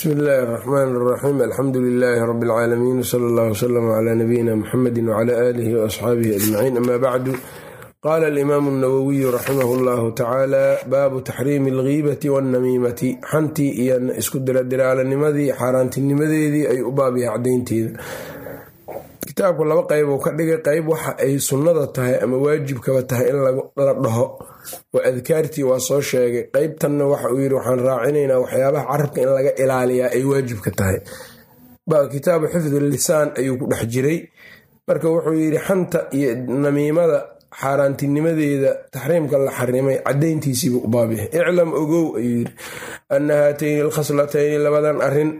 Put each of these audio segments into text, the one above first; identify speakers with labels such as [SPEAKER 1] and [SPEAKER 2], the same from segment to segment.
[SPEAKER 1] bsmi illaahi اraxmaan اraxiim alxamdu lilaahi rabi اlcaalamiin wsala allah wslm cla nabiyina muxamedi wcla aalihi waasxaabihi ajmaciin ama bacdu qaala alimaamu اnawowiyu raximah اllahu tacaala baabu taxriimi اlgiibati wاnnamiimati xantii iyo isku diradiraaranimadii xaaraantinimadeedii ay u baabyahay cadaynteeda kitaabku laba qeyb uu ka dhigay qeyb waxa ay sunnada tahay ama waajibkaba tahay in la dhaho. Waa adkaartii waa soo sheegay. Qeybtanna waxa uu yidhi waxaan raacinaynaa waxyaabaha carabka in laga ilaaliyaa ay waajibka tahay. Kitaabu xifdi lisaan ayuu ku dhex jiray. Marka wuxuu yidhi xanta iyo namiimada xaaraantinimadeeda taxriimka la xarimay cadayntiisiibuu u baabyahay iclam ogow ayuu yidhi. Ana haatayni alkhaslatayni labadan arrin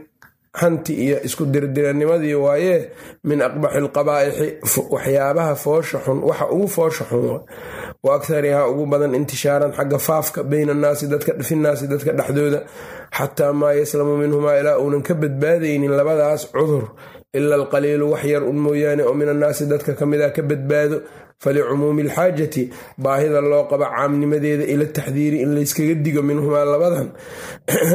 [SPEAKER 1] xanti iyo isku dirdiranimadii waayee min aqbaxi alqabaa'ixi waxyaabaha foosha xun waxa ugu foosha xun wa akharihaa ugu badan intishaaran xagga faafka bayna annaasi dadkafinaasi dadka dhexdooda xataa maa yaslamu minhumaa ilaa uunan ka badbaadaynin labadaas cudur ila alqaliilu wax yar un mooyaane oo min annaasi dadka ka mida ka badbaado falicumuumi alxaajati baahida loo qaba caamnimadeeda ila taxdiiri in layskaga digo minhumaa labadan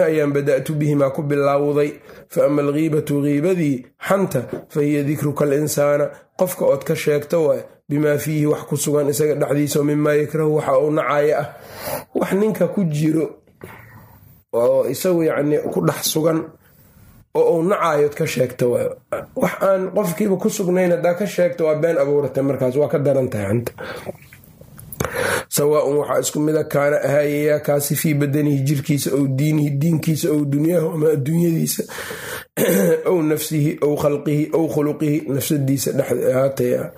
[SPEAKER 1] ayaan bada'tu bihimaa ku bilaawday fa ama algiibatu giibadii xanta fa hiya dikruka alinsaana qofka ood ka sheegto waay bimaa fiihi wax ku sugan isaga dhexdiisa mimaa yakrahu waxa uu nacaya ah wax ninka ku jiro oo isagu yacni ku dhex sugan oo uu nacayood ka sheegto wax aan qofkiiba ku sugnayn haddaa ka sheegto waa been abuurata markaas waa ka daran tahay xanta. Sawaaun waxaa isku mida kaana ahaayayaa kaasi fii badanihi jirkiisa ow diinihi diinkiisa ow dunyahu ama adduunyadiisa ow nafsihi ow khalqihi ow khuluqihi nafsadiisa dhexaataya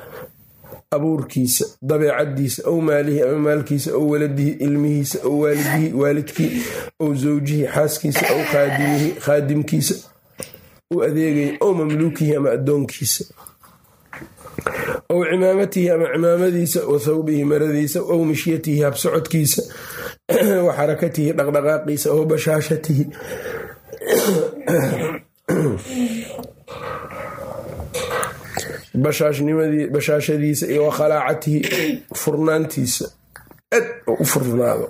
[SPEAKER 1] abuurkiisa dabeecadiisa ow maalihi ama maalkiisa ow waladihi ilmihiisa ow waalidihi waalidkii ow zawjihi xaaskiisa ow khaadimihi khaadimkiisa u adeegaya ow mamluukihi ama addoonkiisa ow cimaamatihi ama cimaamadiisa wa thawbihi maradiisa ow mishyatihi habsocodkiisa wa xarakatihi dhaqdhaqaaqiisa ow bashaashatihi. Bashaashadiisa iyo wa furnaantiisa aad u furnaado.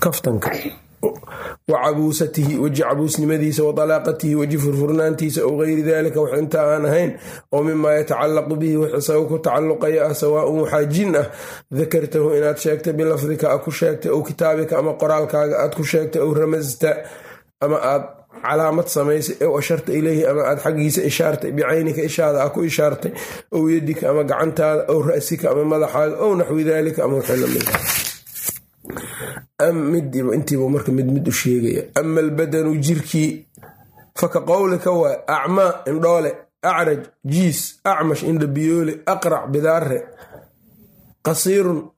[SPEAKER 1] Kaftanka wa weji cabuusnimadiisa wa talaaqatihi weji furfurnaantiisa ow gayri dalika wax inta aan ahayn oo mimaa yatacallaqu bihi wax isaga ku tacalluqaya ah sawaaun waxaa jin ah dakartahu inaad sheegtay bilafdika a ku sheegtay ow kitaabika ama qoraalkaaga aad ku sheegtay ow ramasta ama aad calaamad samaysay ow asharta ileyhi ama aad xaggiisa ishaartay bicaynika ishaada a ku ishaartay ow yadika ama gacantaada ow ra'sika ama madaxaaga ow naxwi dalika ama wixii la mid intiibu marka mid mid u sheegaya. Ama albadanu jirkii faka qowlika waa acmaa indhoole acraj jiis acmash indhabiyoole aqrac bidaare qasiirun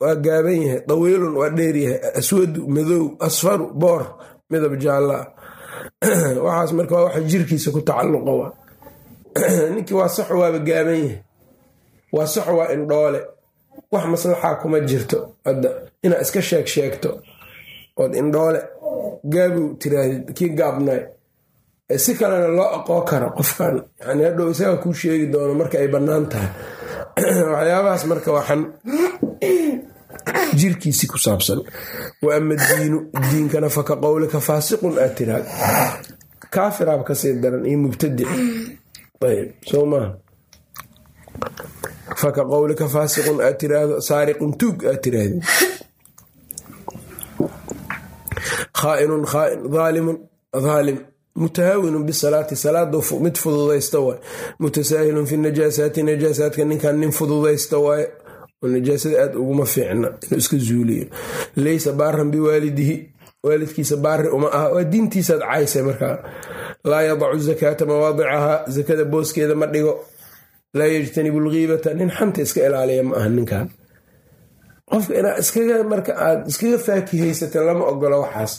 [SPEAKER 1] waa gaaban yahay dawiilun waa dheeryahay aswadu madow asfaru boor midab jaallaa waxaas marka waa waxa jirkiisa ku tacalluqa ninkii waa sax waaba gaaban yahay. Waa sax waa indhoole. Wax maslaxaa kuma jirto hadda inaad iska sheeg sheegto ood indhoole gaabow tiraahdeed kii gaabnay si kalena loo aqoo karo qofkan yani hadhow isaga kuu sheegi doono marka ay bannaan tahay. Waxyaabahaas marka waxan jirkiisi ku saabsan. Wa diinu diinkana faka qowlika faasiqun aad tiraahdo. Kaafiraab ka sii daran iyo mubtadic ayb soo maaha faka qowlika faasiqun aad tiraahdo. Saariqun tuug aad tiraahdi khaainun khaain aalimun aalim mutahaawinun bisalaati salaada mid fududaysta waay mutasaahilun fi najaasaati najaasaadka ninkan nin fududaysta waaye oo najaasada aad uguma fiicna inuu iska zuuliyo leysa baaran biwaalidihi waalidkiisa baari uma aha waa diintiisaad caysay markaa laa yadacu zakaata mawaadicahaa zakada booskeeda ma dhigo laa yajtanibu lgiibata nin xanta iska ilaaliya ma aha ninkan qofka inaa iskaga marka aad iskaga faakihaysata lama ogolo waxaas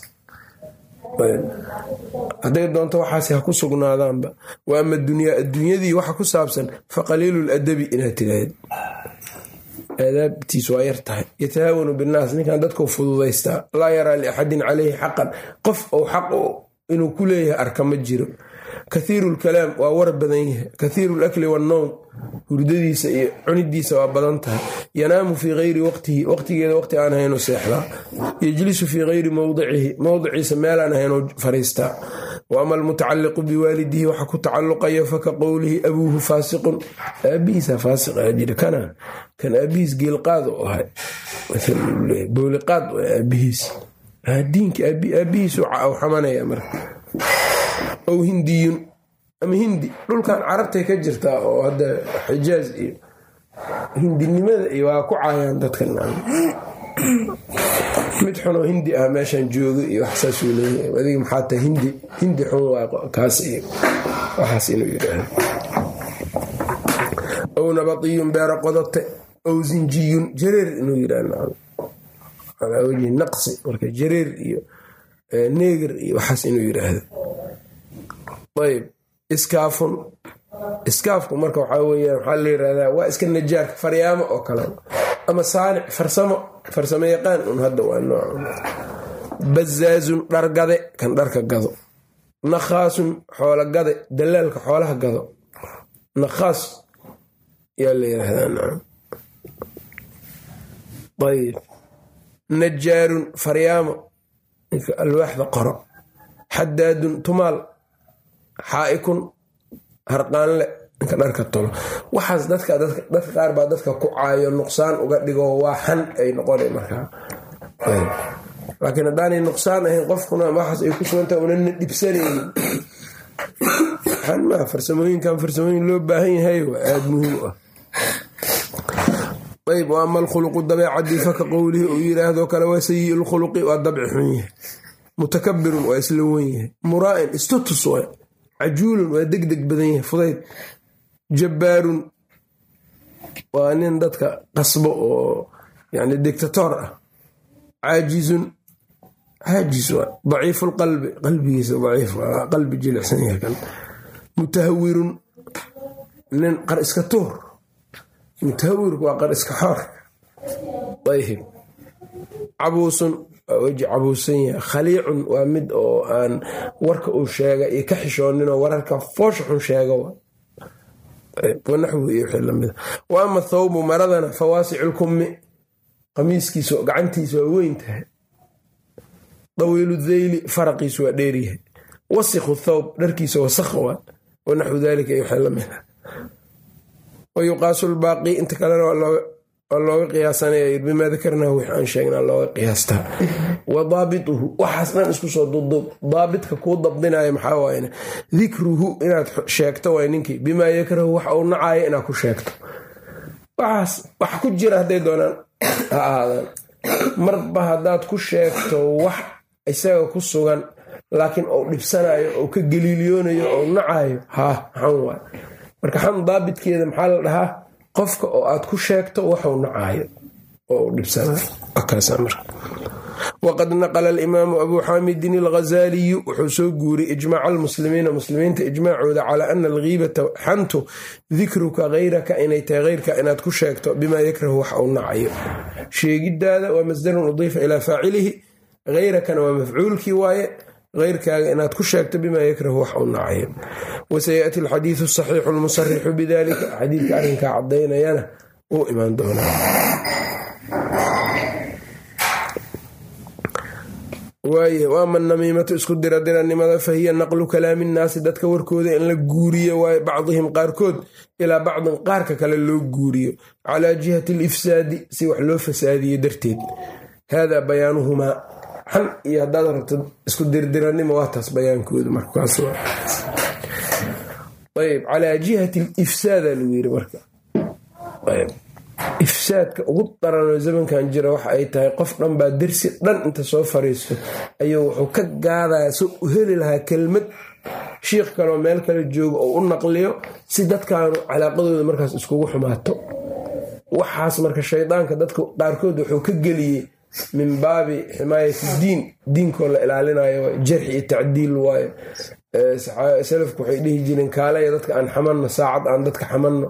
[SPEAKER 1] hadday doonto waxaas ha ku sugnaadaanba. Wa ama dunyaa adduunyadii waxa ku saabsan fa qaliilu ladabi inaad tiraahd aadaabtiis waa yar tahay. Yatahaawanu binnaas ninkan dadkau fududaystaa. Laa yaraa liaxadin caleyhi xaqan. Qof ou xaq inuu ku leeyahay arka ma jiro kathiiru lkalaam waa war badan yahay. Kathiiru lakli wannowm hurdadiisa iyo cunidiisa waa badan tahay. Yanaamu fii hayri waqtihi. Waqtigeeda waqti aan haynu seexdaa yejlisu fii hayri mowdicihi mowdiciisa meelaan haynu fariistaa wa ama almutacaliqu biwaalidihi. Waxa ku tacalluqaya faka qowlihi abuuhu faasiqun. Aabihiisa faasiqa jira. Kana kan aabihiis geelqaad u ahay. Bowliqaad aabihiis. Diinka aabihiisu xamanaya marka ow hindiyun ama hindi. Dhulkan carabtay ka jirtaa oo hadda xijaaz iyo hindinimada iyo waa ku caayaan dadkan mid xunoo hindi ah meeshan jooga iyo waxsaasuu leeyahay. Adiga maxaa tahay hindi hindi xun waa kaas iyo waxaas inuu yidhaahdo ow nabatiyun beero qodote. Ow zinjiyun jareer inuu yidhahdo calaa wajhi naqsi marka jareer iyo neeger iyo waxaas inuu yidhaahdo ayb iskaafun iskaafku marka waxaa weyaan waxaa la yirahdaa waa iska najaarka faryaamo oo kale. Ama saanic farsamo. Farsamo yaqaan un hadda waa nooc. Bazaazun dhargade kan dharka gado. Nakhaasun xoolo gade dalaalka xoolaha gado. Nakhaas yaa la yiraahdaa ayb najaarun faryaamo. Alwaaxda qoro. Xadaadun tumaal xaaikun harqaanle ninka dharka tolo. Waxaas dadka qaar baa dadka ku caayo nuqsaan uga dhigo waa xan ay noqona markaa laakiin haddaanay nuqsaan ahayn qofkuna waxaas ay ku sugantaha unana dhibsanaynin xan maa farsamooyinkan farsamooyin loo baahan yahay waa aada muhiim u ah. Ayb ama alkhuluqu dabeecadii faka qowlihi uu yiraahdo kale waa sayi lkhuluqi waa dabci xun yahay. Mutakabirun waa isla wen yahay. Muraa'in istutus cajuulun waa deg deg badan yahay fudayd. Jabbaarun waa nin dadka qasbo oo yani dictator ah. Caajizun caajis waa daciifu lqalbi qalbigiisa daciif qalbi jilicsan yahay kan. Mutahawirun nin qar iska tuur. Mutahawirku waa qar iska xoor. Ayhib cabuusun waa weji cabuusan yahay. Khaliicun waa mid oo aan warka uu sheega iyo ka xishooninoo wararka foosha xun sheega wa ama thawbu maradana fawaasicu lkummi qamiiskiisa gacantiisa waa weyn tahay. Dawiilu dheyli faraqiisu waa dheeryahay wasikhu thawb dharkiisa wasakha waa. Wanaxwu dalika iyo wixii lamida wa yuqaasu lbaaqi inta kalena waa looga qiyaasanaya bimaa dakarnahu wix sheegnaa looga qiyaastaa. Wa daabituhu waxaas dhan isku soo duduub daabitka kuu dabdinaya maxaa waayna dikruhu inaad sheegto waay ninkii bimaa yakrahu wax uu nacayo inaad ku sheegto. Waxaas wax ku jira hadday doonaan ha ahaadaan marba haddaad ku sheegto wax isaga ku sugan laakiin uu dhibsanayo ou ka galiiliyoonayo ou nacayo haa xan waay marka xan daabitkeeda maxaa la dhahaa qofka oo aad ku sheegto waxuu nacaayo oo dhibsanawaqad naqla alimaamu abuu xaamidin alghazaaliyu wuxuu soo guuriyey ijmaaca almuslimiina muslimiinta ijmaacooda calaa ana alghiibata xantu dikruka hayraka inay tahay heyrka inaad ku sheegto bimaa yakrahu wax uu nacayo sheegidaada waa masdarun udiifa ilaa faacilihi hayrakana waa mafcuulkii waaye heyrkaaga inaad ku sheegto bimaa yakrahu wax uu nacayo wasayaati alxadiidu asaxiixu lmusarixu bidalika xadiidka arrinkaa cadaynayana uu imaan doonaa waaye waama namiimatu isku diradiranimada fahiya naqlu kalaami nnaasi dadka warkooda in la guuriyo waaye bacdihim qaarkood ilaa bacdin qaarka kale loo guuriyo calaa jihati alifsaadi si wax loo fasaadiyo darteed haadaa bayaanuhumaa xan iyo haddaad rabto isku dirdiranimo waa taas bayaankooda markaas ayb calaa jihati alifsaada lagu yiri marka. Ifsaadka ugu daranoo zamankan jira waxa ay tahay qof dhan baa dersi dhan inta soo fariisto. Ayuu wuxuu ka gaadaya so u heli lahaa kelmad. Shiikh kaleo meel kale joogo oo u naqliyo si dadkaanu calaaqadooda markaas iskugu xumaato. Waxaas marka shaydaanka dadka qaarkood wuxuu ka geliyey min baabi ximaayati diin diinkoo la ilaalinayo jarxi iyo tacdiil waayo. Salafku waxay dhihi jireen kaalaya dadka aan xamanno saacad aan dadka xamanno.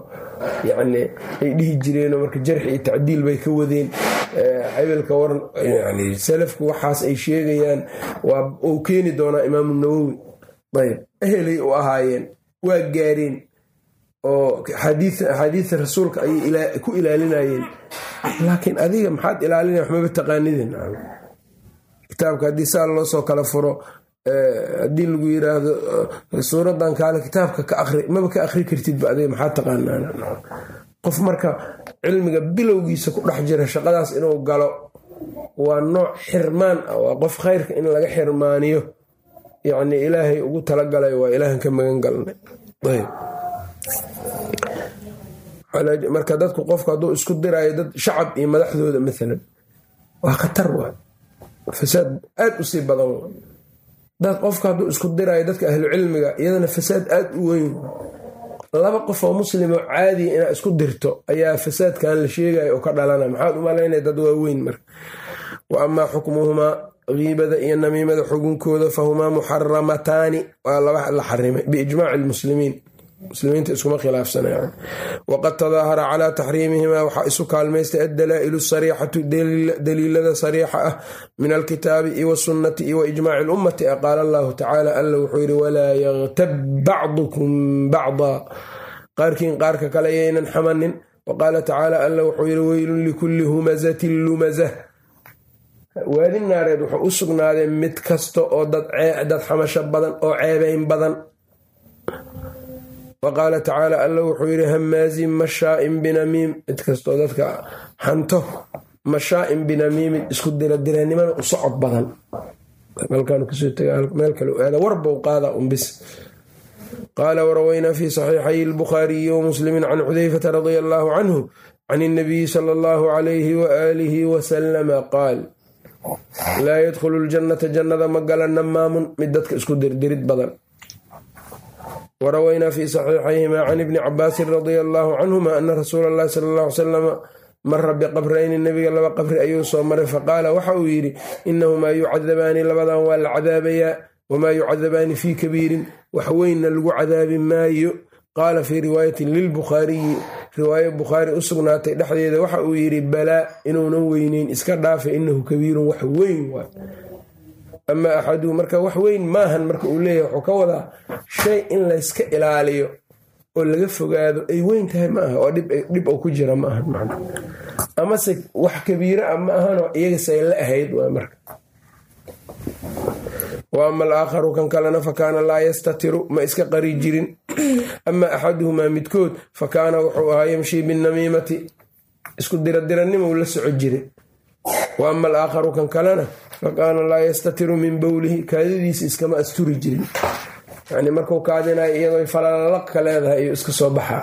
[SPEAKER 1] Yani ay dhihi jireenoo marka jarxi iyo tacdiil bay ka wadeen. Hebelka waran yani salafku waxaas ay sheegayaan waa uu keeni doonaa imaamu nawowi. Ayb ehelay u ahaayeen waa gaareen oo axaadiida rasuulka ayay ku ilaalinayeen. Laakiin adiga maxaad ilaalinaya waxmaba taqaanidin kitaabka haddii saa loo soo kala furo haddii lagu yiraahdo suuradan kaale kitaabka ka ari maba ka akri kartidba adiga maxaa taqaanaa qof marka cilmiga bilowgiisa ku dhex jira shaqadaas inuu galo waa nooc xirmaan ah waa qof khayrka in laga xirmaaniyo. Yacni ilaahay ugu talagalay waa ilaahan ka magan galnay marka dadku qofku hadduu isku diraayo dad shacab iyo madaxdooda maalan waa khatar waa fasaad aad u sii badan dad qofka hadduu isku diraayo dadka ahlu cilmiga iyadana fasaad aad u weyn. Laba qof oo muslimoo caadiya inaad isku dirto ayaa fasaadkan la sheegaya oo ka dhalana. Maxaad u malaynaya dad waaweyn marka. Wa amaa xukmuhumaa kiibada iyo namiimada xugunkooda fahumaa muxaramataani waa laba la xarimay biijmaaci lmuslimiin muslimiinta iskuma khilaafsanaya waqad tadaahara calaa taxriimihimaa waxaa isu kaalmaystay addalaa'ilu asariixatu daliilada sariixa ah min alkitaabi iyo wasunnati iyo waijmaaci lummati a qaala allahu tacaala alla wuxuu yidhi walaa yaktab bacdukum bacdaa qaarkiin qaarka kale yaynan xamanin wa qaala tacaala alla wuxuu yidhi weylun likulli humazatin lumazah. Waadi naareed wuxuu u sugnaaday mid kasta oo dad xamasho badan oo ceebayn badan wa qaala tacaala alla wuxuu yidhi hamaazin mashaa'in binamiim mid kastoo dadka hanto mashaa'in binamiimin isku diradiranimana u socod badan meel kale aada warbau qaada unbis qaala warawaynaa fi saxiixay lbukhaariyi wamuslimi can xudayfata radia allaahu canhu can اnabiyi sala allahu alayhi waaalihi wasalama qaal laa yadkhulu ljannata jannada ma gala namaamun mid dadka isku dirdirid badan warawaynaa fi saxiixayhima can ibni cabaasin radia allaahu canhuma ana rasuula allahi sala alla ly salama mara biqabrayni nebiga laba qabri ayuu soo maray faqaala waxa uu yidhi inahumaa yucadabaani labadan waa la cadaabayaa wamaa yucadabaani fii kabiirin wax weynna lagu cadaabi maayo qaala fii riwaayatin lilbukhaariyi riwaayo bukhaari u sugnaatay dhexdeeda waxa uu yidhi balaa inuunan weyneyn iska dhaafa inahu kabiirun wax waay ama axaduhu marka wax weyn maahan marka uu leeyahay wuxuu ka wadaa shay in layska ilaaliyo oo laga fogaado ay weyn tahay ma aha oo dhib ou ku jira ma ahan man amase wax kabiira a ma ahanoo iyagasay la ahayd waa marka. Wa alaakharu kan kalena fa kaana laa yastatiru ma iska qari jirin. Ama axaduhumaa midkood fa kaana wuxuu ahaa yamshii binamiimati isku diradirannimou la soco jiray. Wa alaakharu kan kalena fa kaana laa yastatiru min bowlihi kaadadiisa iskama asturi jirin. Yani markuu kaadinayo iyadoo falalaka leedahay ayuu iska soo baxaa.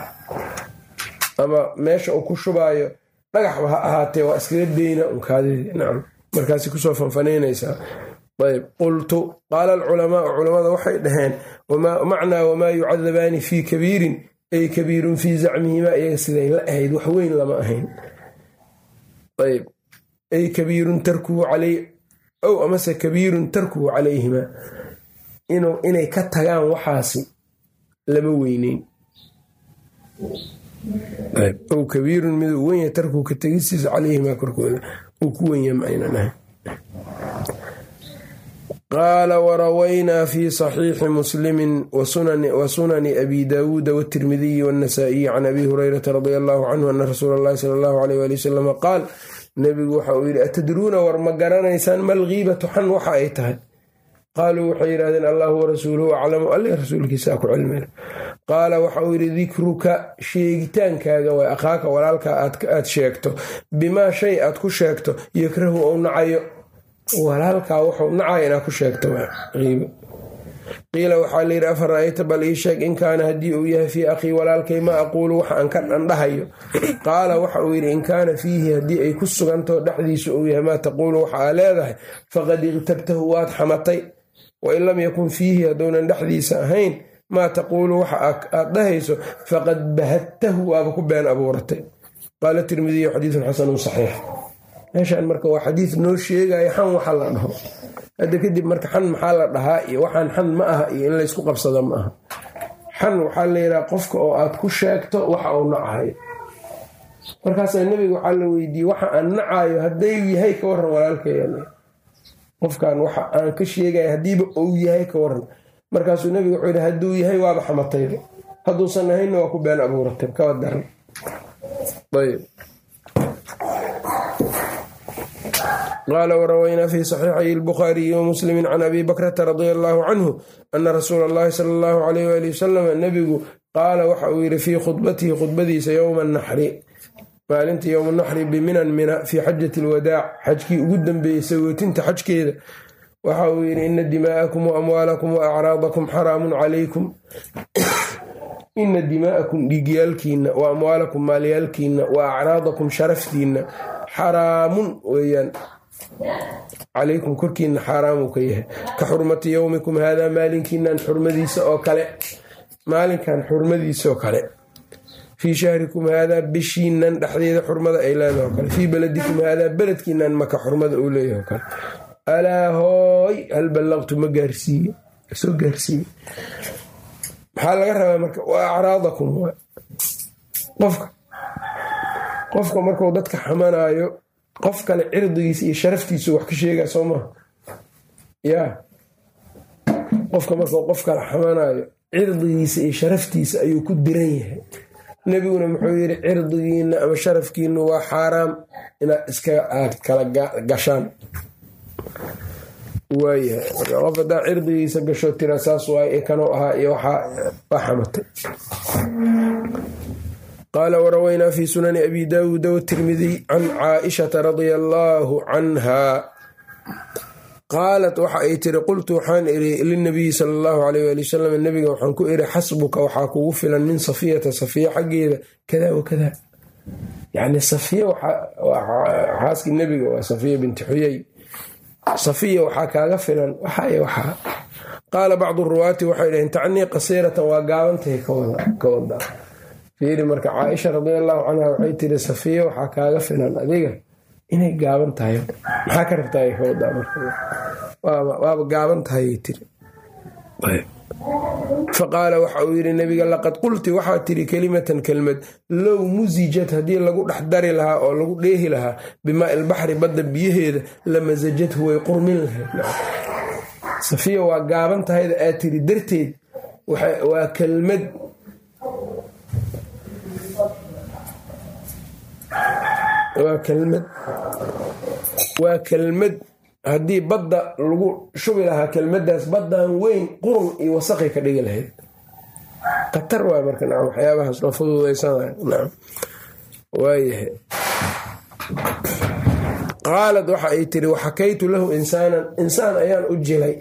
[SPEAKER 1] Ama meesha uu ku shubaayo dhagaxba ha ahaatee waa iskaga deyna un kaadidii nacam markaasi ku soo fanfanaynaysaa ayb qultu qaala alculamaau culamada waxay dhaheen macnaa wamaa yucadabaani fii kabiirin? Ay kabiirun fii zacmihimaa? Iyaga siday la ahayd wax weyn lama ahayn. Ayb ay kabiirun tarkuhu calay ow amase kabiirun tarkuhu calayhimaa inay ka tagaan waxaasi lama weyneyn ow kabiirun miduu wenya tarkuhu ka tegistiisa calayhimaa korkooda uu ku wenya ma aynan ahayn qaala warawaynaa fi saxiixi muslimi wa sunani abi daawuuda wاtirmidiyi wاnasaa'iyi can abi hurayrata radia allahu canhu ana rasuula اllahi sala allahu aleyh wali wasalama qaal nebigu waxa uu yidhi atadruuna war ma garanaysaan malgiibatu xan waxa ay tahay? Qaaluu waxay yidhahdeen allahu warasuuluhu aclamu. Alle rasuulkiisaa ku cilmina qaala waxa uu yidhi dikruka sheegitaankaaga way akhaaka walaalkaa aad sheegto. Bimaa shay aad ku sheegto yakrahu ou nacayo. Walaalkaa wuxuu nacaya inaad ku sheegto qiila waxaa layidhi afa ra'ayta bal ii sheeg in kaana haddii uu yahay fii akhii walaalkay ma aquulu waxa aan ka dhandhahayo. Qaala waxa uu yidhi in kaana fiihi haddii ay ku sugantaho dhexdiisa uu yahay maa taquulu waxa aa leedahay faqad iqtabtahu waad xamatay. Wain lam yakun fiihi hadduunan dhexdiisa ahayn maa taquulu waxa aad dhahayso faqad bahadtahu waaba ku been abuuratay. Qaala tirmidiyu xadiidun xasanun saxiix. Meeshaan marka waa xadiid noo sheegaya xan waxa la dhaho hadda kadib marka xan maxaa la dhahaa iyo waxaan xan ma aha iyo in laysku qabsado ma aha. Xan waxaa la yidhaha qofka oo aad ku sheegto waxa uu nacayo markaasaa nebiga waxaa la weydiiyey waxa aan nacayo hadday yahay ka waran walaalkaya qofkan waxa aan ka sheegaya haddiiba uu yahay ka waran markaasuu nebiga wuxuu yidhi hadduu yahay waaba xamatayba hadduusan ahaynna waa ku been abuuratay kawa daran ayb qaala warawaynaa fi saxiixay lbukhaariyi wa muslimi can abi bakrata radia allaahu canhu ana rasuula allahi sala allahu alayh waali wasalam nebigu qaala waxa uu yidhi fii khudbatihi khudbadiisa yowma naxri maalinta yowma naxri biminan mina fii xajati alwadaac xajkii ugu dambeeyey sagootinta xajkeeda waxa uu yidhi ina dimaa'akum wa amwaalakum wa acraadakum xaraamun calaykum ina dimaa'akum dhiigyaalkiinna wa amwaalakum maalyaalkiinna wa xaraamun weeyaan calaykum korkiina xaaraamuu ka yahay. Ka xurmati yowmikum haadaa maalinkiinan xurmadiisa oo kale. Maalinkan xurmadiisaoo kale. Fii shahrikum haadaa bishiinan dhexdeeda xurmada ay leedahay oo kale. Fii beledikum haadaa beledkiinan maka xurmada uu leeyahay oo kale. Alaa hooy hal ballaqtu ma gaarsiiye. Soo gaarsiiye. Maxaa laga rabaa marka? Wa acraadakum. Qofka. Qofka markuu dadka xamanaayo qof kale cirdigiisa iyo sharaftiisu wax ka sheegaa soo maha yaa qofka markuu qof kale xamanaayo cirdigiisa iyo sharaftiisa ayuu ku diran yahay. Nebiguna muxuu yidhi cirdigiina ama sharafkiinu waa xaaraam inaad iska aad kala gashaan. Waayahay qof haddaa cirdigiisa gasho tira saas waay ee kanuu ahaa iyo waxaa xamatay qaala warawaynaa fi sunani abi daawuuda watirmidiy can caaishata radia allaahu canhaa qaalat waxa ay tiri qultu waxaan iri linabiyi sala allahu alayh waali wasalam nebiga waxaan ku iri xasbuka waxaa kugu filan min safiyata safiya xaggeeda kada wa kada yacni safiya xaaskii nebiga waa safiya binti xuyay safiya waxaa kaaga filan waxay waxaa qaala bacdu ruwaati waxay dhaheen tacnii qasiiratan waa gaabantahay ka wada fiiri marka caaisha radia allahu canha waxay tiri safiya waxaa kaaga filan adiga inay gaaban tahay. Maxaa ka rabtaa wadaa marwaaba gaaban tahayay tiri faqaala waxa uu yidhi nabiga laqad qulti waxaa tiri kelimatan kelmad low musijat haddii lagu dhex dari lahaa oo lagu dheehi lahaa bimaa ilbaxri badda biyaheeda lamasajathu way qurmin lahayd. Safiya waa gaaban tahayda aad tiri darteed waa kelmad waa kelmad. Waa kelmad. Haddii badda lagu shubi lahaa kelmadaas baddan weyn qurun iyo wasaqay ka dhigi lahayd. Khatar waay marka nacam waxyaabahaas loo fuduudaysanay nacam waayahay. Qaalad waxa ay tiri waxakaytu lahu insaanan. Insaan ayaan u jilay.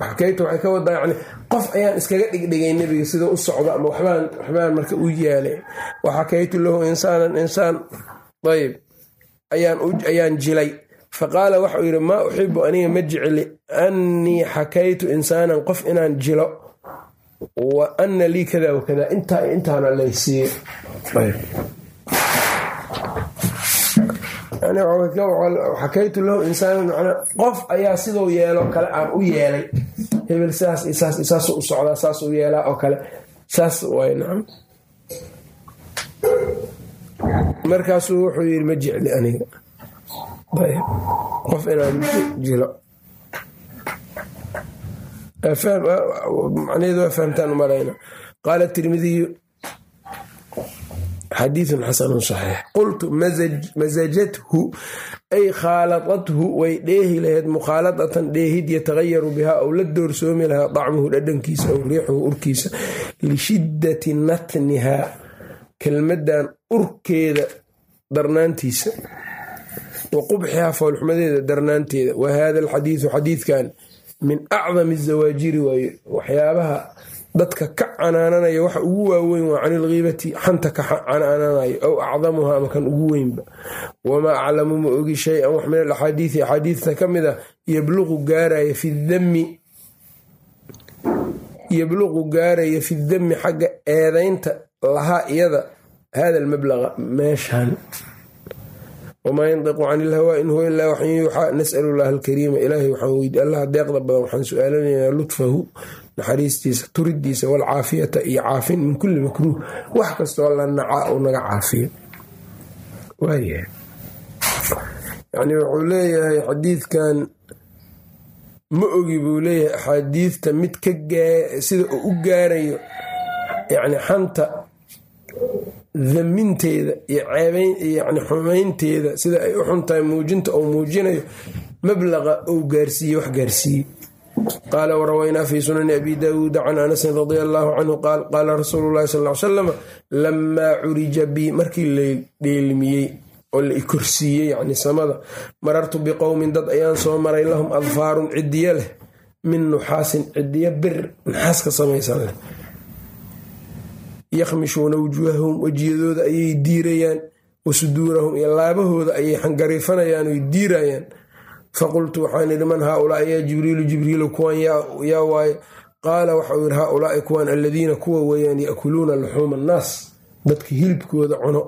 [SPEAKER 1] Waxakaytu waxay ka wadaa yani qof ayaan iskaga dhigdhigay nebiga sidoo u socdo ama waxbaan marka u yaalay waxakaytu lahu insaanan. Insaan ayb ayaan jilay. Faqaala waxau yidhi maa uxibu aniga ma jecli annii xakaytu insaanan qof inaan jilo. Wa ana lii kada wakada intaa intaana laysiiye xakaytu lahu insaanan qof ayaa siduu yeelo kale aan u yeelay. Hebel saas saas u socdaa saas u yeelaa oo kale. Saas waay markaasuu wuxuu yidhi ma jecli aniga. Qof inaan jilo. Macnaheedu waa fahamtaan umalayna qaala tirmidiyu xadiiثun xasanu صaxiix qultu masajathu ay khaaladathu way dheehi lahayd mukhaaladatan dheehid yatagayaru bihaa ou la doorsoomi lahaa dacmuhu dhadhankiisa ow riixuhu urkiisa lishiddati natniha kelmadan urkeeda darnaantiisa wa qubxihaa foolxumadeeda darnaanteeda. Wa hada alxadiidu xadiidkan min acdami azawaajiri waaye waxyaabaha dadka ka canaananaya waxa ugu waaweyn waa can ilkiibati xanta ka canaananayo aw acdamuha ama kan ugu weynba. Wamaa aclamu ma ogi shay-an wax min alaxaadiidi axaadiidta ka mid a yabluqu gaaraya fi dami yabluqu gaaraya fi dami xagga eedaynta lahaa iyada hada almablaqa meeshan. wamaa yandiqu can ilhawaa in huwa ilaa waxyin yuuxaa nasalu llaha alkariima ilaahay waxaan weydi allaha deeqda badan waxaan su'aalanaynaa lutfahu naxariistiisa turidiisa walcaafiyata iyo caafin min kulli makruuh wax kastoo la nacaa uu naga caafiyo yani wuxuu leeyahay xadiidkan ma ogi buu leeyahay axaadiidta mid ka sida uu u gaarayo yani xanta daminteeda iyo xumaynteeda sida ay u xuntahay muujinta ou muujinayo mablaqa ou gaarsiiye wax gaarsiiye qaala warawaynaa fi sunani abi daawuuda can anasin radia allaahu canhu qaal qaala rasuulu llahi sal salam lamaa curija bi markii la dheelmiyey oo la ikorsiiyey yani samada marartu biqowmin dad ayaan soo maray lahum adfaarun cidiyo leh min nuxaasin cidiyo bir naxaas ka samaysan leh yakhmishuuna wujuuhahum wejiyadooda ayay diirayaan wa suduurahum iyo laabahooda ayay xangariifanayaan oy diirayaan. Faqultu waxaan idhi man haaulaai yaa jibriilu? Jibriilu kuwan yaa waaye? Qaala waxau yidhi haaulaai kuwan aladiina kuwa weeyaan yaakuluuna luxuuma annaas dadka hilibkooda cuno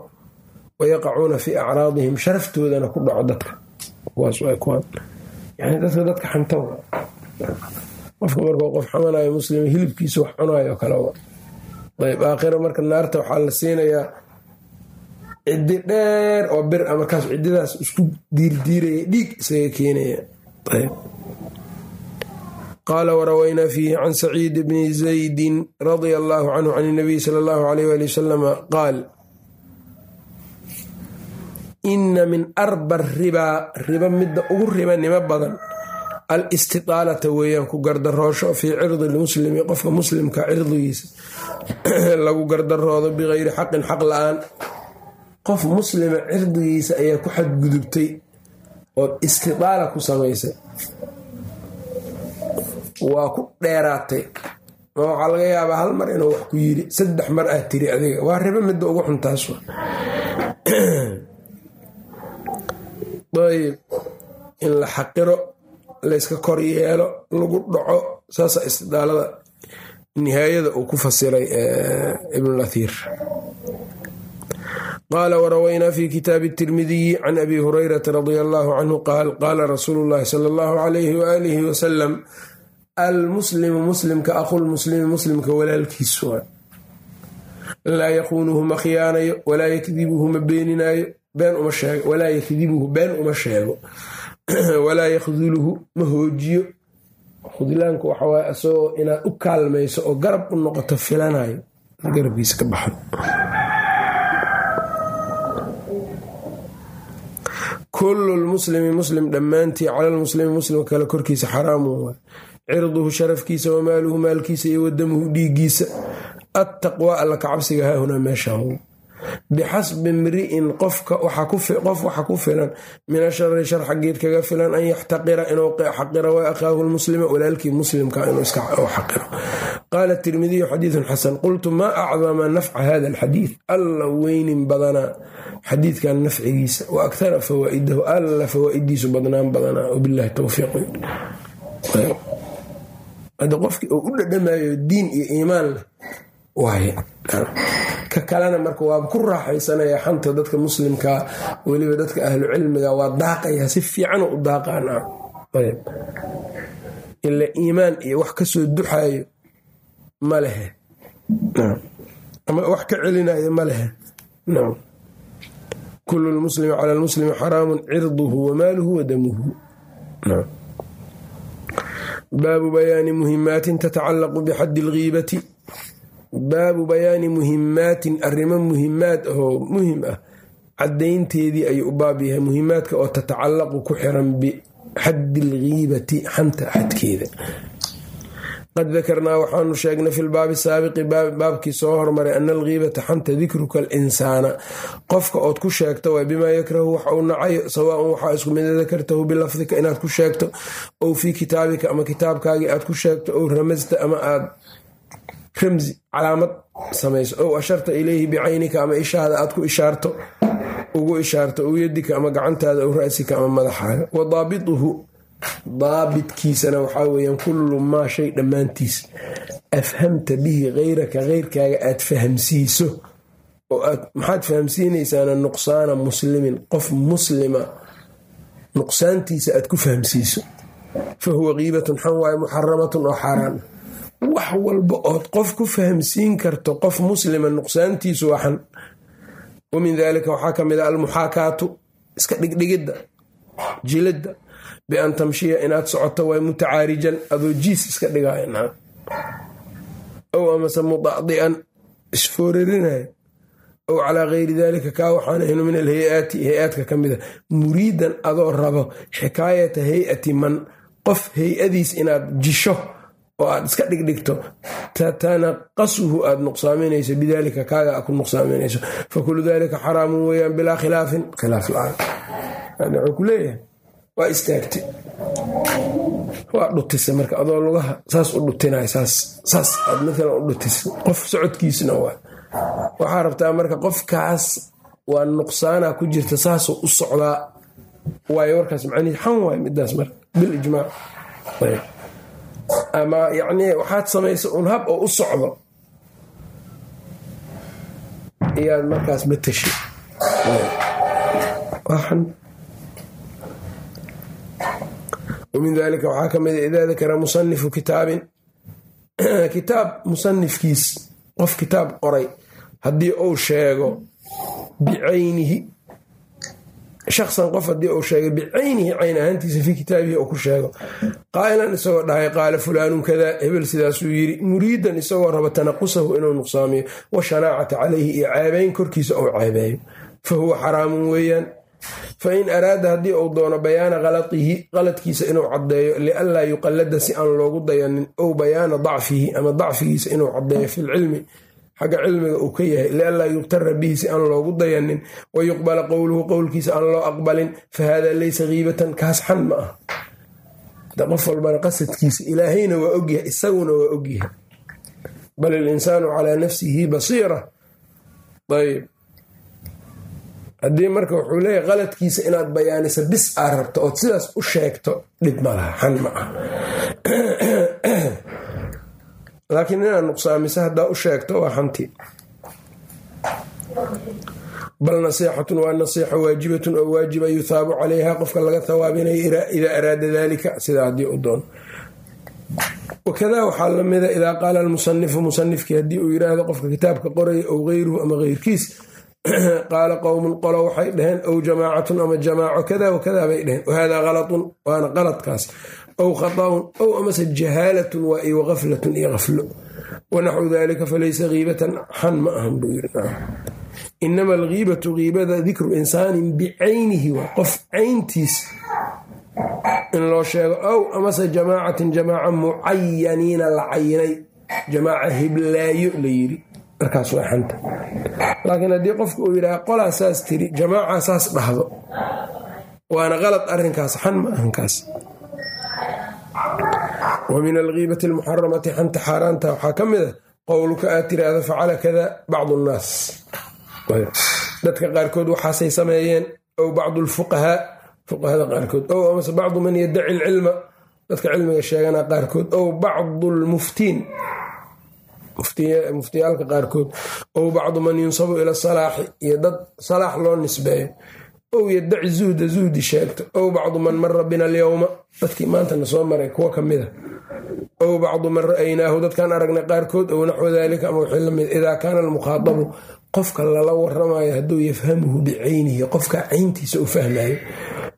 [SPEAKER 1] wayaqacuuna fii acraadihim sharaftoodana ku dhaco dadka. Dadka dadka xanta qofka markuu qof xamanayo muslim hilibkiisa wax cunayo kalewa ayb aakhira marka naarta waxaa la siinayaa cidi dheer oo bir a markaas cididaas isku diirdiiraya dhiig isaga keenaya qaala warawaynaa fiihi can saciid bni zaydin radia allaahu canhu can nabiy sala allahu alayh wali wasalama qaal ina min arba ribaa riba midda ugu ribanimo badan al istitaalata weeyaan ku gardaroosho fii cirdi lmuslimi qofka muslimka cirdigiisa lagu gardaroodo bikayri xaqin xaq la'aan. Qof muslima cirdigiisa ayaa ku xadgudubtay ood istitaala ku samaysay. Waa ku dheeraatay. Ma waxaa laga yaabaa hal mar inuu wax ku yiri saddex mar aad tiri adiga. Waa ribo midda ugu xuntaas ayb in la xaqiro layska kor yeelo lagu dhaco saasa istidaalada nihaayada uu ku fasiray ibnulahir qaala warawaynaa fi kitaabi tirmidiyi can abi hurayrata radia allaahu canhu qaal qaala rasuulu llahi sala allahu alayhi waaalihi wasalam almuslimu muslimka aqulmuslimi muslimka walaalkiisu laa yaquunuhu ma khiyaanayo walaa yakdibuhu ma beeninaayo walaa yakdibuhu been uma sheego walaa yakduluhu ma hoojiyo khudlaanku waxawaay asagoo inaad u kaalmayso oo garab u noqoto filanayo garabkiisa ka baxo. Kullu lmuslimi muslim dhammaantii cala lmuslimi muslim kale korkiisa xaraamun waay. Cirduhu sharafkiisa wamaaluhu maalkiisa iyo wadamuhu dhiiggiisa. Attaqwaa alla kacabsiga haahunaa meeshaan bixasbi mri'in qof waxa ku filan min ashari shar xaggeed kaga filan an yaxtaqira inuu xaqiro wa akhaahu lmuslima walaalkii muslimka inuu xaqiro qaala tirmidiyu xadiidun xasan qultu maa acdama nafca hada alxadiid alla weynin badanaa xadiidkan nafcigiisa wa akhara fawaa'idahu alla fawaa'idiisu badnaan badanaa wabilahi towfiiq qofkii uu u dhadhamayo diin iyo iimaan leh ka kalena marka waaba ku raaxaysanaya xanta dadka muslimkaa weliba dadka ahlu cilmiga waa daaqaya si fiican u daaqaan ila iimaan iyo wax ka soo duxayo ma lehe. Ama wax ka celinayo ma lehe. Kulu lmuslimi cala lmuslimi xaraamun cirduhu wamaaluhu wadamuhu baabu bayaani muhimaatin tatacalaqu bixaddi algiibati baabu bayaani muhimaatin arrimo muhimaad ahoo muhiim ah. Caddaynteedii ayuu u baab yahay muhimaadka oo tatacallaqu ku xiran bixaddi algiibati xanta xadkeeda. Qad dakarnaa waxaanu sheegnay fi lbaabi saabiqi baabkii soo hormaray ana algiibata xanta dikruka alinsaana qofka ood ku sheegto waa bimaa yakrahu wax uu nacayo sawaaun waxaa isku mida dakartahu bilafdika inaad ku sheegto ow fii kitaabika ama kitaabkaagii aad ku sheegto ow ramasta ama aad ramsi calaamad samayso. Ow asharta ilayhi bicaynika ama ishaada aad ku ishaarto ugu ishaarto ow yadika ama gacantaada ow ra'sika ama madaxaaga wa daabituhu daabitkiisana waxaa weeyaan kullu maa shay dhammaantiis afhamta bihi keyraka keyrkaaga aad fahamsiiso. Oo aad maxaad fahamsiinaysaana nuqsaana muslimin qof muslima nuqsaantiisa aad ku fahamsiiso. Fa huwa qiibatun xan waaye muxaramatun oo xaaraan wax walba ood qof ku fahamsiin karto qof muslima nuqsaantiisu waa xan wa min dalika waxaa ka mid a almuxaakaatu iska dhigdhigidda jilidda bian tamshiya inaad socoto way mutacaarijan adoo jiis iska dhigaya ow amase mudadi'an isfoorarinaya ow calaa gayri dalika kaa waxaan ahnu min alhay-aati hay'aadka ka mida muriidan adoo rabo xikaayata hay'ati man qof hay'adiis inaad jisho oo aad iska dhigdhigto tatanaqasuhu aad nuqsaaminayso bidalika kaaga aad ku nuqsaaminayso fakulu dalika xaraamun weeyaan bilaa khilaafin khilaaf la'aan wuxuu ku leeyahay waa istaagtay waa dhutisa marka adoo lugaha saas u dhutinay saas aad maalan u dhutisa qof socodkiisna waa waxaa rabtaa marka qofkaas waa nuqsaana ku jirta saasoo u socdaa waayo warkaas macnihi xan waay midaas marka bilijmaac ama yacnii waxaad samaysa un hab oo u socdo. Iyaad markaas matashi wamin dalika waxaa ka mida idaa dakara musanifu kitaabin. Kitaab musanifkiis qof kitaab qoray haddii uu sheego bicaynihi shaksan qof haddii uu sheegay bicaynihi cayn ahaantiisa fii kitaabihi uu ku sheego qaa'ilan isagoo dhahay qaala fulaanun kadaa hebel sidaasuu yiri muriidan isagoo raba tanaqusahu inuu nuqsaamiyo wa shanaacata calayhi iyo ceebayn korkiisa uu ceebeeyo fa huwa xaraamun weeyaan fa in araada haddii uu doono bayaana kalatihi qaladkiisa inuu caddeeyo lianlaa yuqallada si aan loogu dayanin ow bayaana dacfihi ama dacfigiisa inuu caddeeyo filcilmi xagga cilmiga uu ka yahay lianlaa yubtara bihi si aan loogu dayanin. Wa yuqbala qowluhu qowlkiisa aan loo aqbalin. Fa hada laysa kiibatan kaas xan ma ah qof walbana qasadkiisa ilaahayna waa ogyahay isaguna waa ogyahay bal ilinsaanu calaa nafsihi basiira. Ayb haddii marka wuxuu leeyahy qaladkiisa inaad bayaaniso bis aa rabto ood sidaas u sheegto dhib ma laha xan ma ah laakiin inaad nuqsaamiso haddaa u sheegto waa xanti bal nasiixatun waa nasiixa waajibatun oo waajiba yuthaabu calayha qofka laga hawaabinayo idaa araada dalika sidaa haddii u doono wakadaa waxaa lamida idaa qaala almusanifu musanifkii haddii uu yiraahdo qofka kitaabka qoraya ow geyruhu ama keyrkiis qaala qowmun qolo waxay dhaheen ow jamaacatun ama jamaaco kada wakadaa bay dhaheen. Wahada kalatun waana qaladkaas ow khata'un ow amase jahaalatun waa iyo waqaflatun iyo qaflo wanaxwu dalika falaysa kiibatan xan ma ahan buu yiri inama alkiibatu kiibada dikru insaanin bicaynihi waa qof cayntiis in loo sheego ow amase jamaacatin jamaaca mucayaniina la cayinay jamaaca hiblaayo la yiri markaas waa xanta laakiin haddii qofku uu yidhaha qolaa saas jamaaca saas dhahdo waana qalad arrinkaas ma ahankaas wa min alkiibati almuxaramati xanta xaaraanta waxaa ka mid a qowluka aad tiraahdo facala kada bacdu nnaas dadka qaarkood waxaasay sameeyeen ow bacdu lfuqahaa fuqahada qaarkood ow amase bacdu man yadaci alcilma. Dadka cilmiga sheegana qaarkood ow bacdu lmuftiin muftiyaalka qaarkood ow bacdu man yunsabu ila salaaxi. Iyo dad salaax loo nisbeeyo ow yadaci zuhda zuhdi sheegto ow bacdu man mara bina alyowma dadkii maantana soo maray kuwo ka mida. Ow bacdu man ra'aynaahu dadkaan aragnay qaarkood ow naxwu dalika ama wixii la mid idaa kaana almukhaadabu qofka lala waramayo hadduu yafhamuhu bicaynihi qofka cayntiisa u fahmayo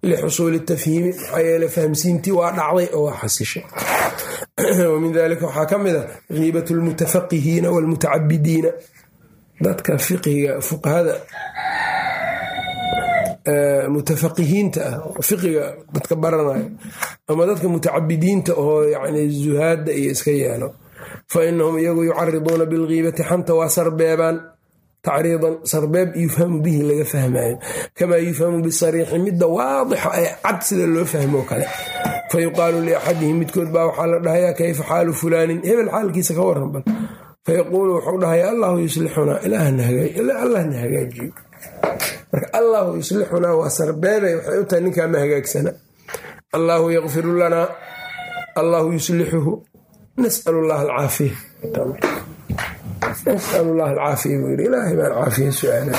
[SPEAKER 1] lixusuuli tafhiimi maxaa yeele fahmsiintii waa dhacday oo waa xasishay. Wamin dalika waxaa ka mid a kiibat lmutafaqihiina walmutacabidiina dadka fiqiga fuqahada mutafaqihiinta ah fiqiga dadka baranayo ama dadka mutacabidiinta oo yani zuhaada iyo iska yeelo. Fa inahum iyagu yucariduuna bilkiibati xanta waa sarbeebaan tacriidan sarbeeb yufhamu bihi laga fahmayo kamaa yufhamu bisariixi midda waadixa ee cad sida loo fahmoo kale. Fa yuqaalu liaxadihim midkood baa waxaa la dhahayaa kayfa xaalu fulaanin? Hebel xaalkiisa ka waran bal. Fa yaquulu wuxuu dhahaya allahu yuslixunaa allah na hagaajiyo marka allahu yuslixunaa waa sarbeebay waxay u tahay ninkaa hagaagsana. Allaahu yakfiru lanaa allaahu yuslixuhu nas'al allaha alcaafiya nasal allah alcaafiya buu yidhi ilaahay baan caafiya su'aala.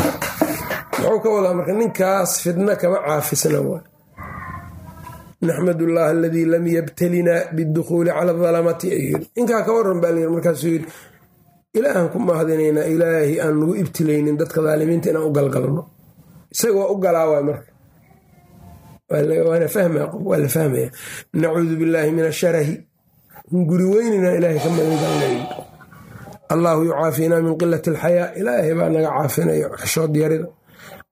[SPEAKER 1] Muxuu ka wadaa marka ninkaas fidno kama caafisna waa. Naxmad ullah aladii lam yabtalina bidukhuuli cala dalamati ayuu ninkaa ka waran baa layidhi markaasuu yidhi ilaahan ku mahadinaynaa ilaahay aan nagu ibtilaynin dadka daalimiinta inaan u galgalno isaga waa u galaa waay marka waa la fahmaya nacuudu billaahi min asharahi guri weynina ilaahay ka magangalnay allaahu yucaafinaa min qilati alxayaa. Ilaahay baa naga caafinayo xishood yarida.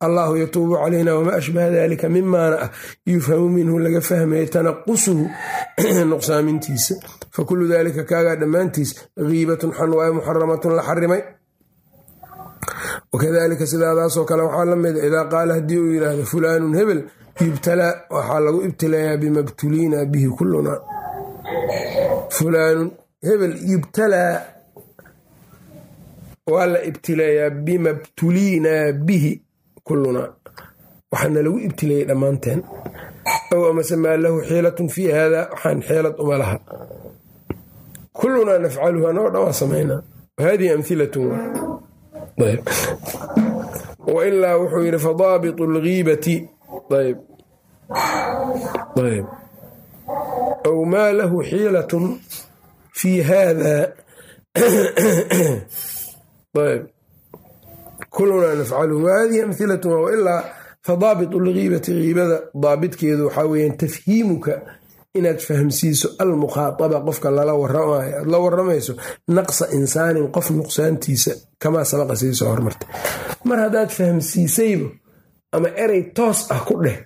[SPEAKER 1] Allaahu yatuubu calayna wamaa ashbaha dalika mimaana ah yufhamu minhu laga fahmaya tanaqusuhu nuqsaamintiisa. Fakulu dalika kaagaa dhammaantiis giibatun xanwaayo muxaramatun la xarimay wakadalika sidaadaasoo kale waxaa la mida idaa qaala haddii uu yidhaahdo fulaanun hebel yubtalaa waxaa lagu ibtilayaa bimabtuliina bihi kuluna fulaanun hebel yubtalaa waa la ibtilayaa bimabtuliinaa bihi kulunaa waxaana lagu ibtilayay dhammaanteen ow amase maa lahu xiilatun fii haada waxaan xeelad uma laha kulunaa nafcaluhu anagoo dhan waa samaynaa hadihi amhilatun wailaa wuxuu yidhi fadaabitu lgiibati aw maa lahu xiilatun fii haada kulunaa nafcaluhu wahadihi amhilatun wailaa fadaabit lgiibati giibada daabitkeedu waxaa weeyaan tafhiimuka inaad fahamsiiso almukhaaaba qofka lala waramayo aad la waramayso naqsa insaanin qof nuqsaantiisa kamaa sabaqa soo hormartay mar haddaad fahamsiisaybo ama erey toos ah ku dheh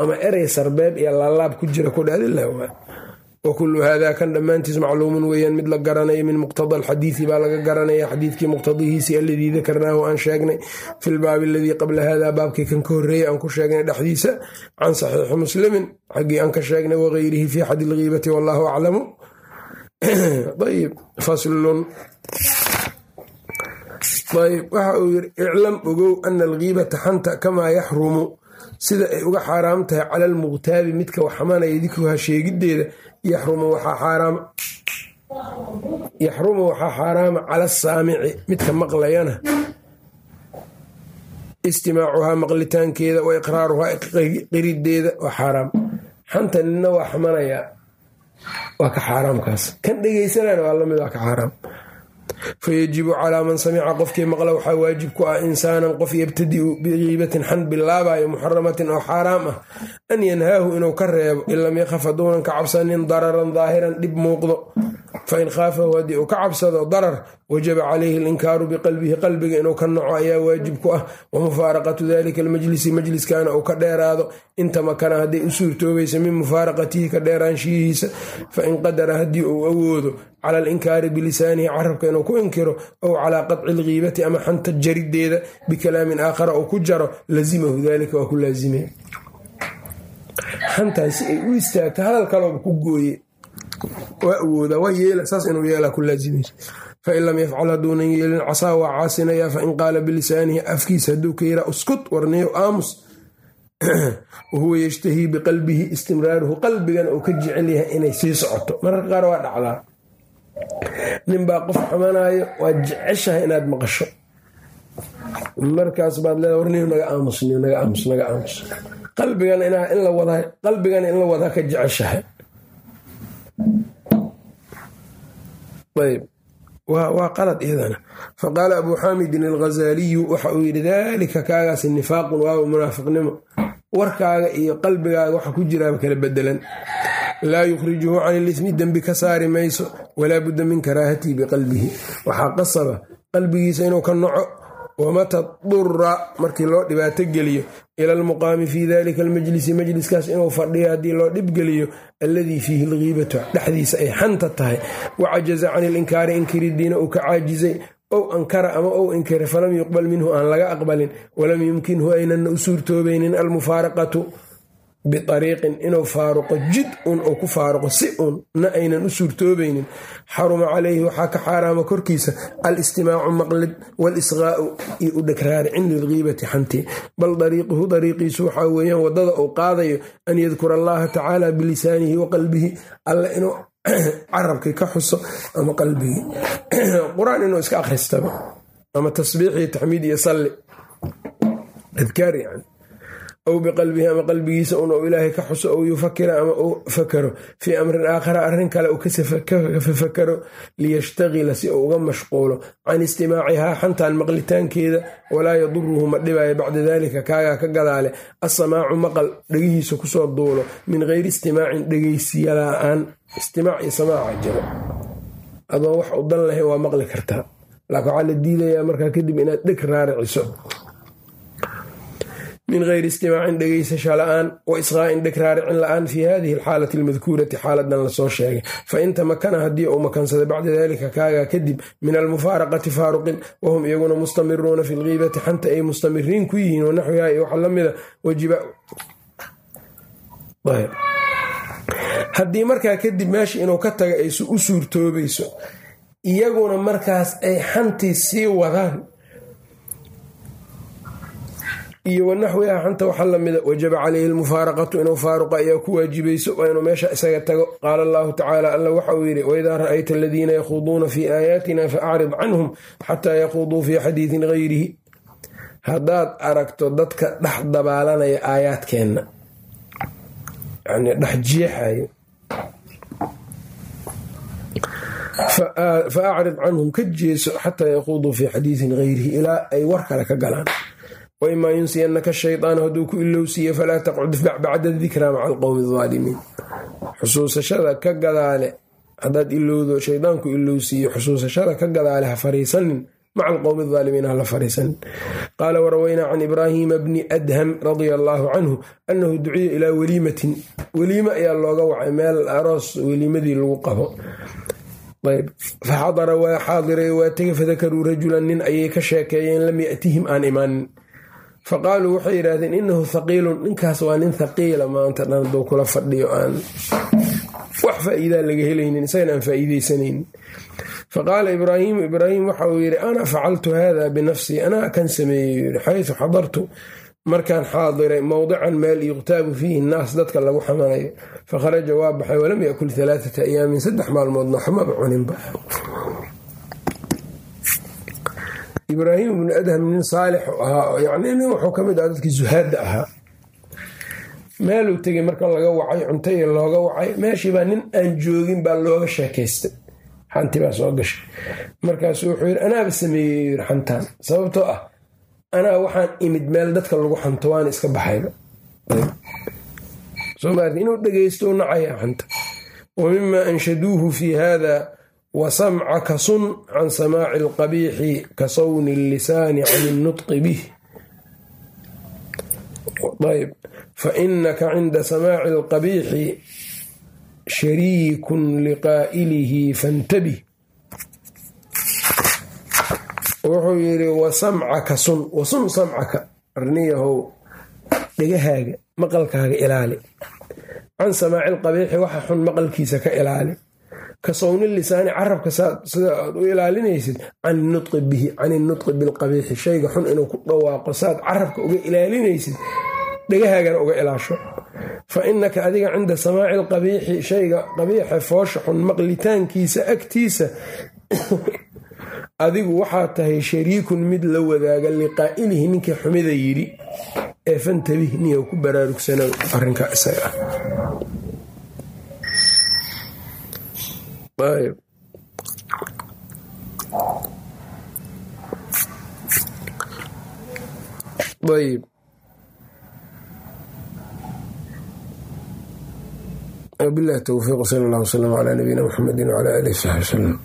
[SPEAKER 1] ama erey sarbeeb iyo laalaab ku jira ku dheh adila waa wa kullu haadaa kan dhammaantiis macluumun weeyaan mid la garanayo min muqtada alxadiidi baa laga garanaya xadiidkii muqtadihiisii alladii dakarnaahu aan sheegnay fi lbaabi aladii qabla hada baabkii kan ka horreeyey aan ku sheegnay dhexdiisa can saxiixi muslimin xaggii aan ka sheegnay wagayrihi fi xadi lgiibati wallahu aclamu ayb faslun ayb waxa uu yiri iclam ogow ana algiibata xanta kamaa yaxrumu sida ay uga xaaraam tahay cala almuqtaabi midka wax xamanaya dikruha sheegiddeeda yaxrumu waxaa xaaraama cala asaamici midka maqlayana. Istimaacuhaa maqlitaankeeda wa iqraaruhaa qirideeda waa xaaraam. Xanta nina waa xamanayaa waa ka xaaraamkaas. Kan dhegeysanana waa la mid waa ka xaaraam fayajibu calaa man samica qofkii maqla waxaa waajib ku ah insaanan qof yabtadi'u bigiibatin xan bilaabayo muxaramatin oo xaaraam ah an yanhaahu inuu ka reebo in lam yakhaf hadduunan ka cabsanin dararan daahiran dhib muuqdo fain khaafahu haddii uu ka cabsado darar wajaba calayhi alinkaaru biqalbihi qalbiga inuu ka naco ayaa waajib ku ah wa mufaaraqatu dalika almajlisi majliskana uu ka dheeraado inta makana hadday u suurtoobaysa min mufaaraqatihi ka dheeraanshihiisa fain qadara haddii uu awoodo cala alinkaari bilisaanihi carabka inuu ku inkiro ow calaa qadci algiibati ama xanta jarideeda bikalaamin aakhara uu ku jaro lazimahu dalika waa ku laazime xantaas si ay u istaagto hadal kalooba ku gooye waa awoodaa waa yeela saas inuu yeelaa ku laazimaysa fain lam yafcal hadduunan yeelin casaa waa caasinaya fain qaala bilisaanihi afkiisa hadduu ka yiraa uskut warniyo aamus wahuwa yashtahii biqalbihi istimraaruhu qalbigana uu ka jecel yahay inay sii socoto mararka qaar waa dhacdaa ninbaa qof xamanaayo waa jeceshahay inaad maqasho markaas baad leeda warniyo naga aamus naga aamus naga aamus qalbigana in la wadaa ka jeceshahay waa qalad iyadana. Faqaala abuu xaamidin alghazaaliyu waxa uu yidhi daalika kaagaasi nifaaqun waaba munaafiqnimo. Warkaaga iyo qalbigaaga waxa ku jiraaba kala bedelan. Laa yukhrijuhu can ilismi dembi ka saari mayso walaa budda min karaahatihi biqalbihi. Waxaa qasaba qalbigiisa inuu ka naco wamata dura markii loo dhibaato geliyo ila almuqaami fii dalika almajlisi majliskaas inuu fadhiyo haddii loo dhibgeliyo alladii fiihi algiibatu dhexdiisa ay xanta tahay wacajaza can ilinkaari inkiridiina uu ka caajizay ow ankara ama ou inkira falam yuqbal minhu aan laga aqbalin walam yumkinhu aynana u suurtoobaynin almufaaraqatu biariiqin inuu faaruqo jid un uu ku faaruqo si un na aynan u suurtoobaynin xaruma calayhi waxaa ka xaaraama korkiisa alistimaacu maqlid walisqaa'u iyo u dhegraaricin lilgiibati xanti bal dariiquhu dariiqiisu waxaa weeyaan waddada uu qaadayo an yadkura allaha tacaala bilisaanihi wa qalbihi alla inuu carabkii ka xuso ama qalbigii qur'aan inuu iska akhristaba ama tasbiix iyo taxmiid iyo salli adkaar yani aw biqalbihi ama qalbigiisa un ou ilaahay ka xuso ou yufakira ama uu fakaro fii amrin aakhara arrin kale uu kafakaro liyashtagila si uu uga mashquulo. Can istimaacihaa xantaan maqlitaankeeda walaa yaduruhu ma dhibaayo bacda dalika kaagaa ka gadaale. Assamaacu maqal dhegihiisa ku soo duulo. Min geyri istimaacin dhegeysiyalaan istimaac iyo samaaca jiro. Adoo wax u dan lahayn waa maqli kartaa. Laakiin waxaa la diidayaa markaa kadib inaad dheg raariciso min geyri istimaacin dhegeysasha la'aan wa isqaa'in dheg raaricin la'aan fii hadihi alxaalati almadkuurati xaaladan la soo sheegay fain tamakana haddii uu makansaday bacda dalika kaagaa kadib min almufaaraqati faaruqin wahum iyaguna mustamiruuna fi lgiibati xanta ay mustamiriin ku yihiin wanaxwiha iyo waxa lamida wajiba haddii markaa kadib meesha inuu ka taga ay u suurtoobayso iyaguna markaas ay xantii sii wadaan iyo wanaxwiha xanta waxa lamida wajaba calayhi lmufaaraqatu inuu faaruqa ayaa ku waajibayso waa inuu meesha isaga tago. Qaala allahu tacaala alla waxa uu yidhi waidaa ra'ayta aladiina yakhuuduuna fii aayaatina faacrid canhum xataa yakhuduu fii xadiidin gayrihi. Haddaad aragto dadka dhex dabaalanaya aayaadkeenna yani dhex jeexayo fa canhum ka jeeso xataa yaquuduu fii xadiidin gayrihi ilaa ay war kale ka galaan waimaa yunsiyanaka shaydaanu hadduu ku ilowsiiye falaa taqcud bacda dikraa maca alqowmi aalimiin xusuusashada ka gadaale haddaad ilowdo shaydaanku ilowsiiye xusuusashada ka gadaale ha fariisanin maca alqowmi aalimiin hala fariisanin. Qaala waraweynaa can ibraahiima bni adham radia allaahu canhu annahu duciya ilaa weliimatin weliime ayaa looga wacay meel aroos weliimadii lagu qabo. Ayb faxadara waa xaadiray waa tega fadakaruu rajulan nin ayay ka sheekeeyeen lam yatihim aan imaanin faqaaluu waxay yidhaahdeen inahu thaqiilun ninkaas waa nin thaqiila maanta dhan hadduu kula fadhiyo aan wax faa'iidaa laga helaynin isagana aan faa'iideysanaynin faqaala ibraahiimu ibraahim waxa uu yidhi ana facaltu hada binafsii anaa kan sameeyey? Yii xaysu xadartu markaan xaadiray mowdican meel yuqtaabu fiihi naas dadka lagu xamanayo fakharaja waa baxay walam yakul alaaata ayaamin saddex maalmoodna waxmaba cuninba ibraahim ibnu adham nin saalix ahaa yani nin wuxuu ka mid aha dadkii zuhaadda ahaa. Meeluu tegay marka laga wacay cuntaya looga wacay meeshiibaa nin aan joogin baa looga sheekaystay. Xanti baa soo gashay. Markaasu wuxuu yidhi anaaba sameeyey? yiri xantaan sababtoo ah anaa waxaan imid meel dadka lagu xanto waan iska baxayba. Inuu dhegeysto nacaya xanta wa mima anshaduuhu fi hada wasamcaka sun can samaaci alqabiixi ka sawni allisaani can innutqi bih. Ayb fainaka cinda samaaci alqabiixi shariikun liqaa'ilihi fantabih. Wuxuu yidhi wasamcaka sun wasun samcaka arniyahow dhegahaaga maqalkaaga ilaali. Can samaaci alqabiixi waxa xun maqalkiisa ka ilaali ka sawni lisaani carabka sida aad u ilaalinaysid can nutqi bihi can inutqi bilqabiixi shayga xun inuu ku dhawaaqo saad carabka uga ilaalinaysid dhegahaagana uga ilaasho. Fa inaka adiga cinda samaaci alqabiixi shayga qabiixa foosha xun maqlitaankiisa agtiisa adigu waxaa tahay shariikun mid la wadaaga liqaa'ilihi ninkii xumida yidhi ee fantabih niya ku baraarugsana arrinkaa isaga ah ayb وبالله التوفيق صلى الله وسلم على نبينا محمد وعلى آله وصحبه وسلم